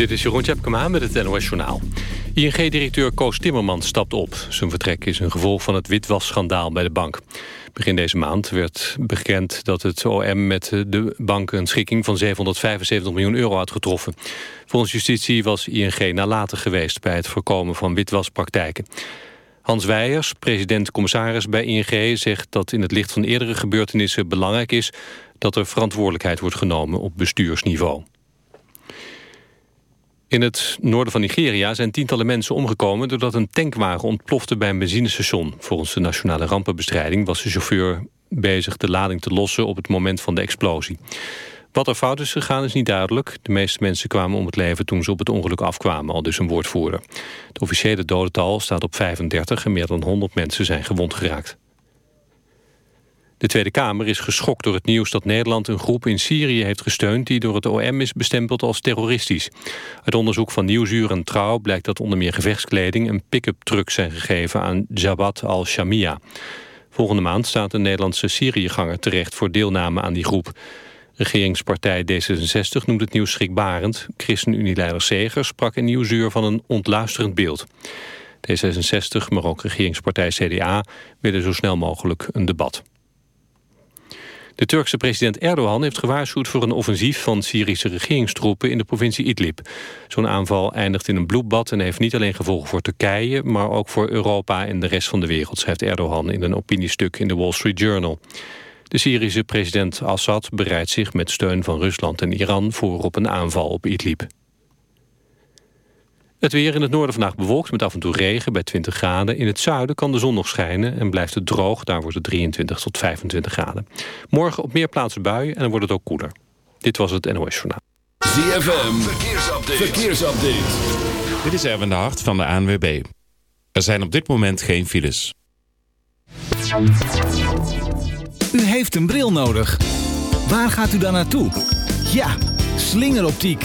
Dit is Jeroen Tjepkema met het NOS Journaal. ING-directeur Koos Timmermans stapt op. Zijn vertrek is een gevolg van het witwasschandaal bij de bank. Begin deze maand werd bekend dat het OM met de bank... een schikking van 775 miljoen euro had getroffen. Volgens justitie was ING nalatig geweest... bij het voorkomen van witwaspraktijken. Hans Weijers, president-commissaris bij ING... zegt dat in het licht van eerdere gebeurtenissen belangrijk is... dat er verantwoordelijkheid wordt genomen op bestuursniveau. In het noorden van Nigeria zijn tientallen mensen omgekomen... doordat een tankwagen ontplofte bij een benzinestation. Volgens de Nationale Rampenbestrijding was de chauffeur bezig de lading te lossen... op het moment van de explosie. Wat er fout is gegaan is niet duidelijk. De meeste mensen kwamen om het leven toen ze op het ongeluk afkwamen, al dus een woordvoerder. Het officiële dodental staat op 35 en meer dan 100 mensen zijn gewond geraakt. De Tweede Kamer is geschokt door het nieuws dat Nederland een groep in Syrië heeft gesteund die door het OM is bestempeld als terroristisch. Uit onderzoek van Nieuwsuur en Trouw blijkt dat onder meer gevechtskleding en pick-up trucks zijn gegeven aan Jabhat al-Shamia. Volgende maand staat een Nederlandse Syriëganger terecht voor deelname aan die groep. Regeringspartij D66 noemt het nieuws schrikbarend. ChristenUnie-leider Segers sprak in Nieuwsuur van een ontluisterend beeld. D66, maar ook regeringspartij CDA willen zo snel mogelijk een debat. De Turkse president Erdogan heeft gewaarschuwd voor een offensief van Syrische regeringstroepen in de provincie Idlib. Zo'n aanval eindigt in een bloedbad en heeft niet alleen gevolgen voor Turkije, maar ook voor Europa en de rest van de wereld, schrijft Erdogan in een opiniestuk in de Wall Street Journal. De Syrische president Assad bereidt zich met steun van Rusland en Iran voor op een aanval op Idlib. Het weer in het noorden vandaag bewolkt met af en toe regen bij 20 graden. In het zuiden kan de zon nog schijnen en blijft het droog. Daar wordt het 23 tot 25 graden. Morgen op meer plaatsen buien en dan wordt het ook koeler. Dit was het NOS Journaal. ZFM, verkeersupdate. verkeersupdate. Dit is Erwin de Hart van de ANWB. Er zijn op dit moment geen files. U heeft een bril nodig. Waar gaat u dan naartoe? Ja, slingeroptiek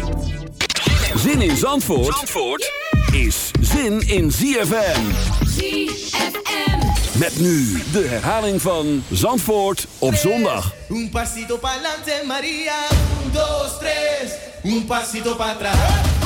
Zin in Zandvoort, Zandvoort is zin in ZFM. ZFM. Met nu de herhaling van Zandvoort op zondag. Un pasito pa'lante Maria, un, dos, tres, un pasito para atrás.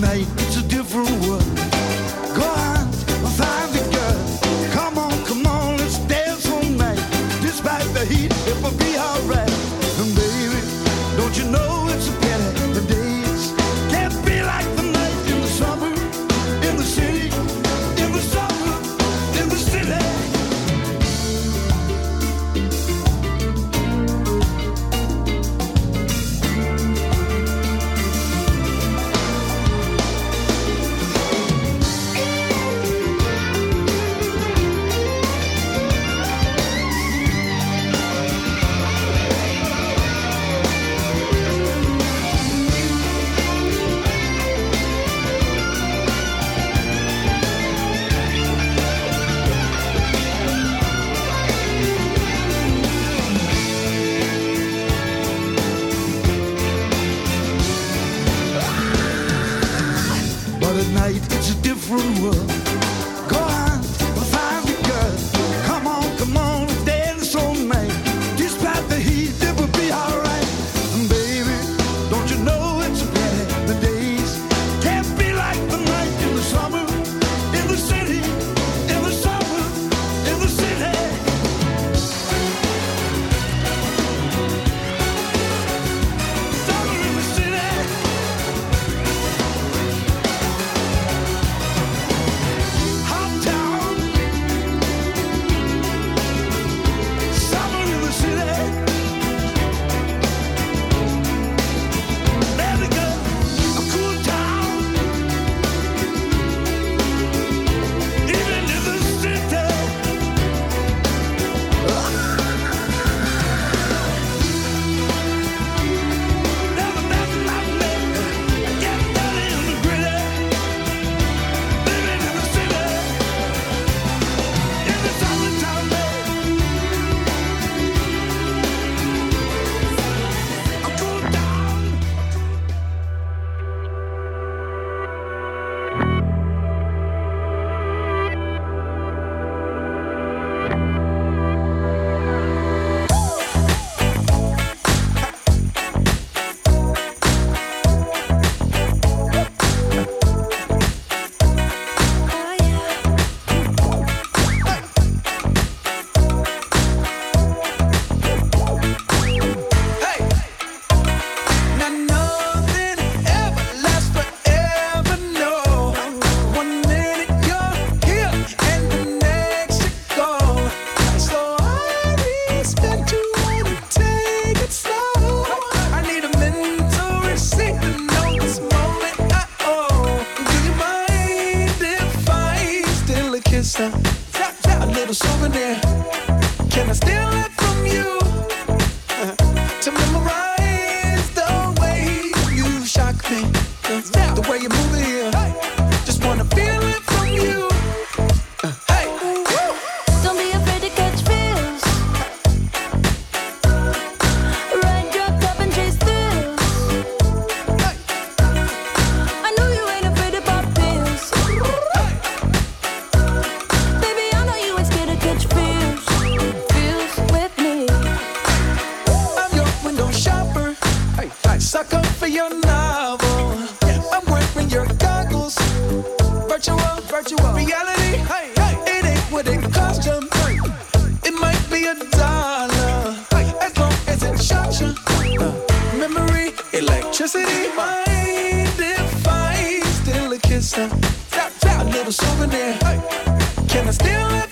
midnight Sucker for your novel. I'm wearing your goggles. Virtual, virtual reality. Hey, hey. It ain't what it cost you. It might be a dollar, as long as it shocks you. Uh, memory, electricity, mind if I still a kiss? Huh? A little souvenir. Hey. Can I steal it?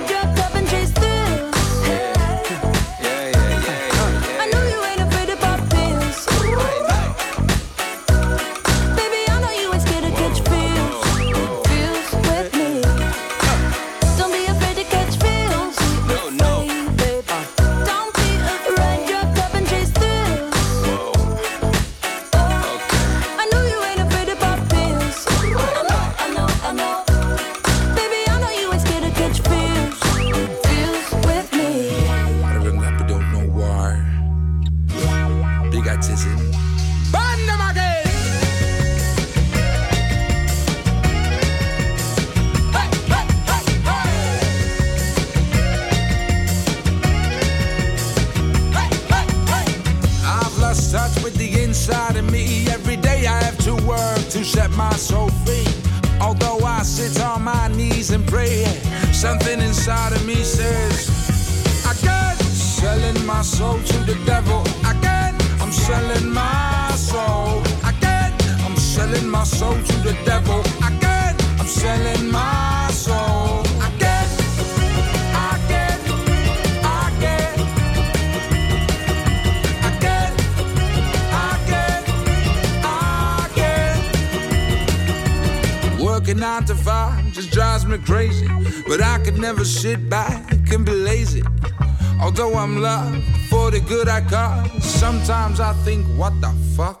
Sometimes I think, what the fuck?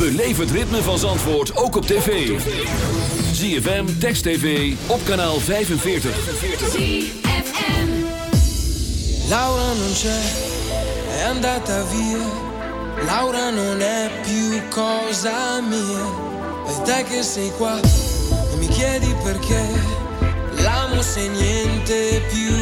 Beleef het ritme van Zandvoort ook op tv. ZFM, Text TV, op kanaal 45. Laura non c'è, è andata via. Laura non è più cosa mia, è te che sei qua e mi chiedi perché l'amo se niente più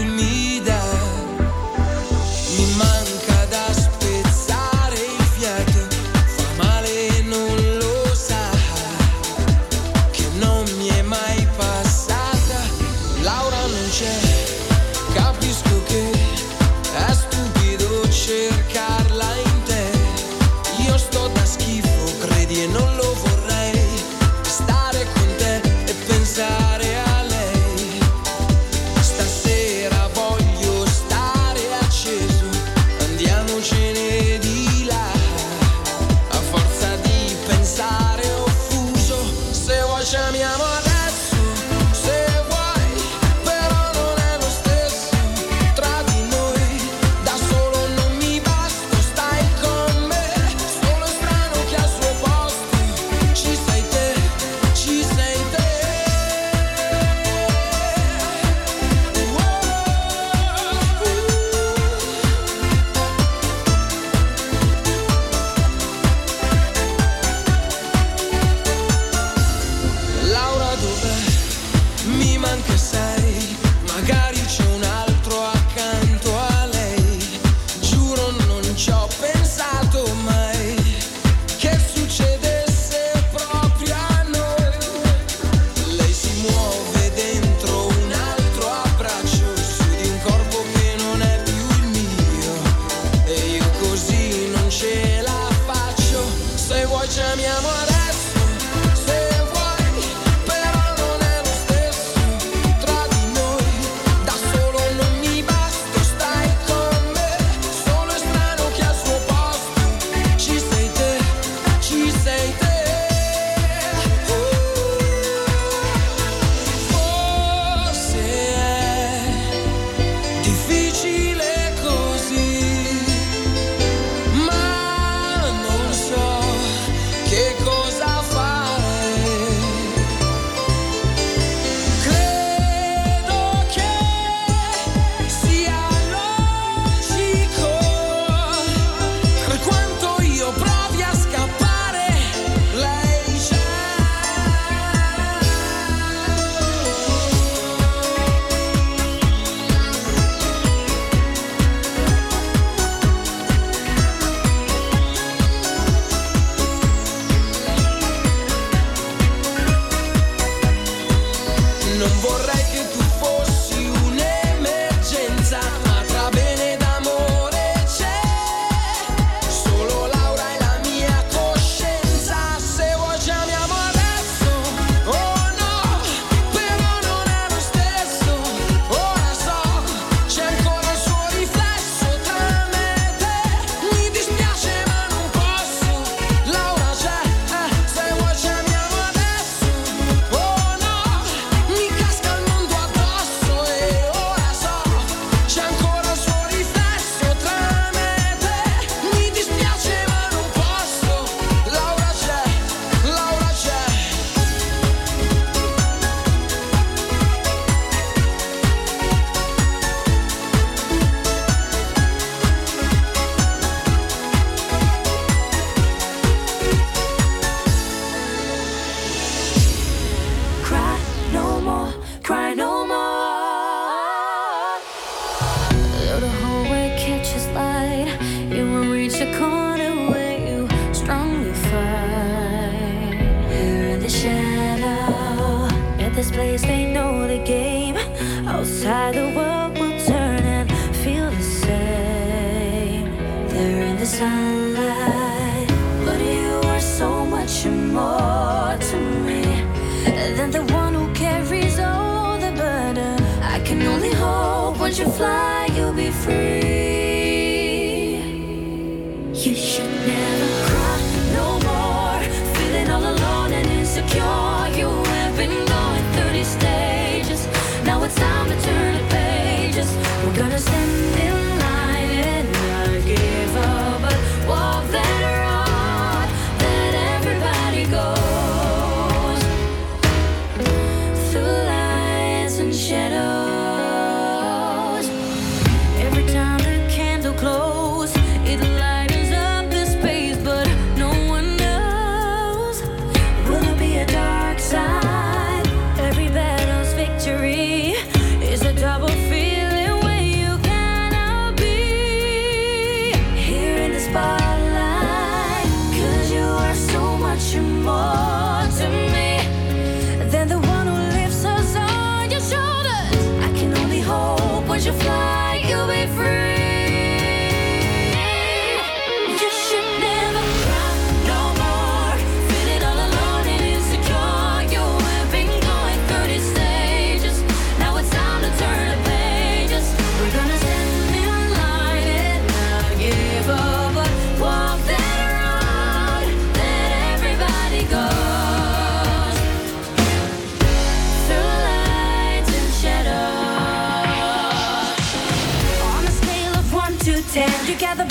you fly? together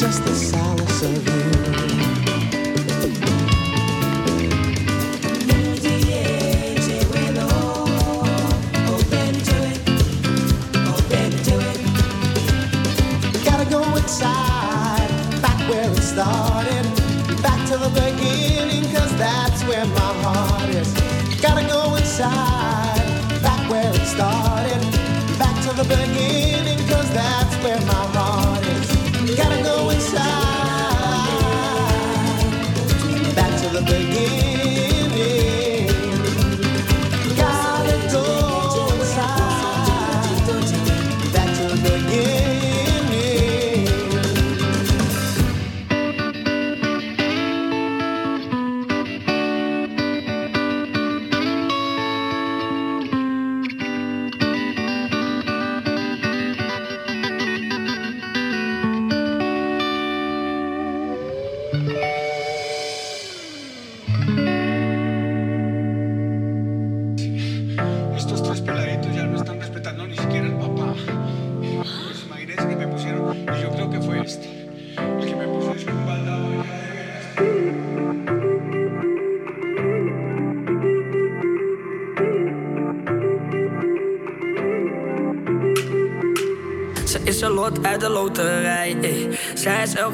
Just the solace of you. Gotta go inside, back where it started. Back to the that's where my heart is. Gotta go inside, back where it started. Back to the beginning, cause that's where my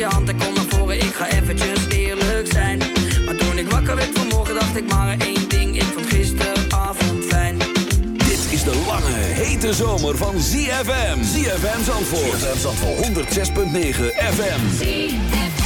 je hand en kom naar voren. Ik ga eventjes eerlijk zijn. Maar toen ik wakker werd vanmorgen, dacht ik maar één ding. Ik vond gisteravond fijn. Dit is de lange, hete zomer van ZFM. ZFM Zandvoort. ZFM Zandvoort. 106.9 FM. Mr.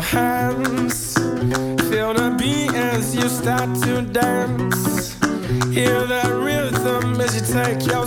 hands, feel the beat as you start to dance. Hear the rhythm as you take your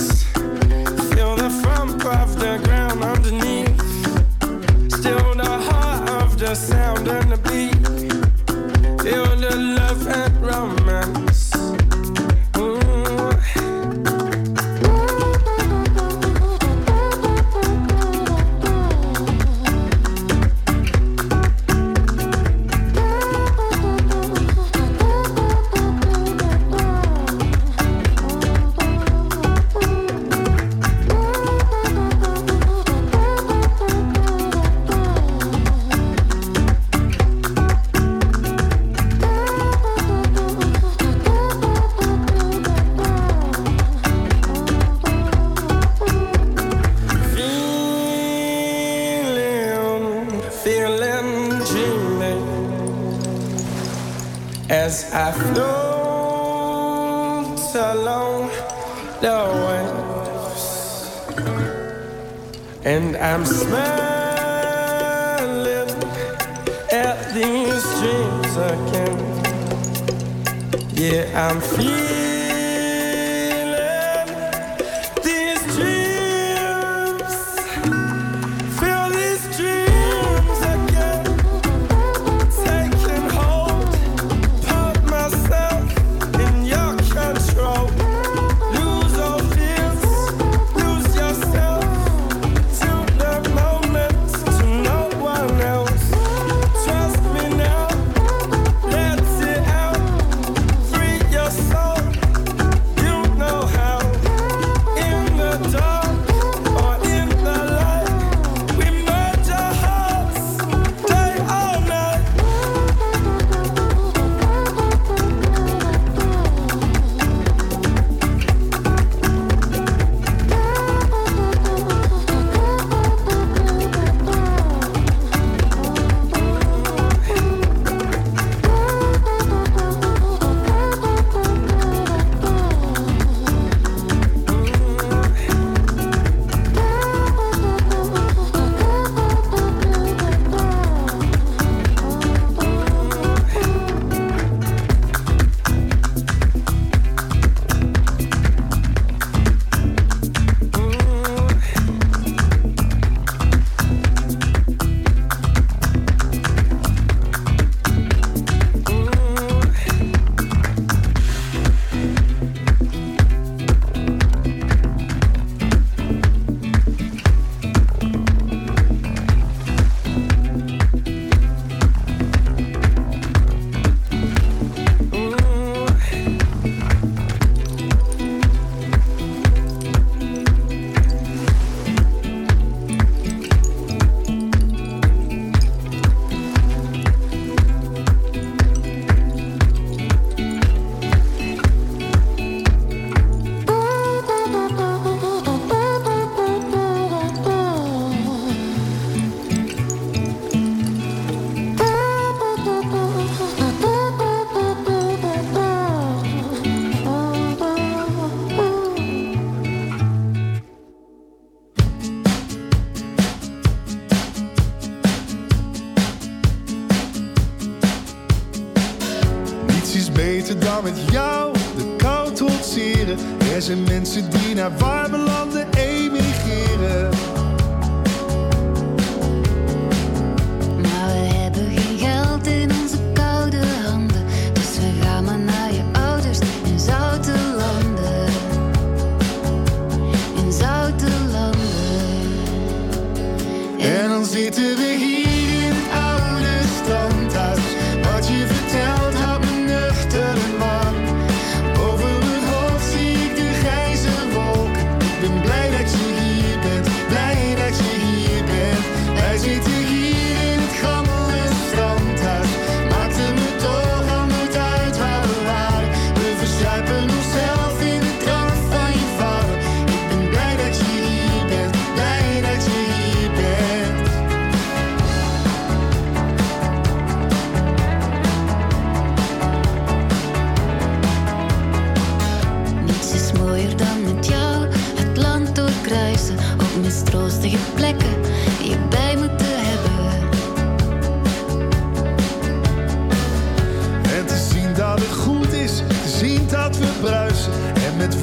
met jou de kou trotseren. Er zijn mensen die naar warme landen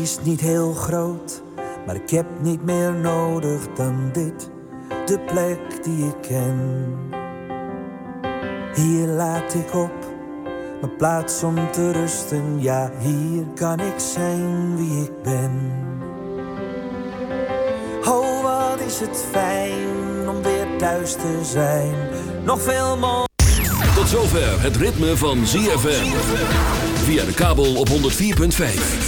Is niet heel groot, maar ik heb niet meer nodig dan dit. De plek die ik ken. Hier laat ik op, mijn plaats om te rusten. Ja, hier kan ik zijn wie ik ben. Oh, wat is het fijn om weer thuis te zijn. Nog veel mooier. Tot zover het ritme van ZFM. Via de kabel op 104.5.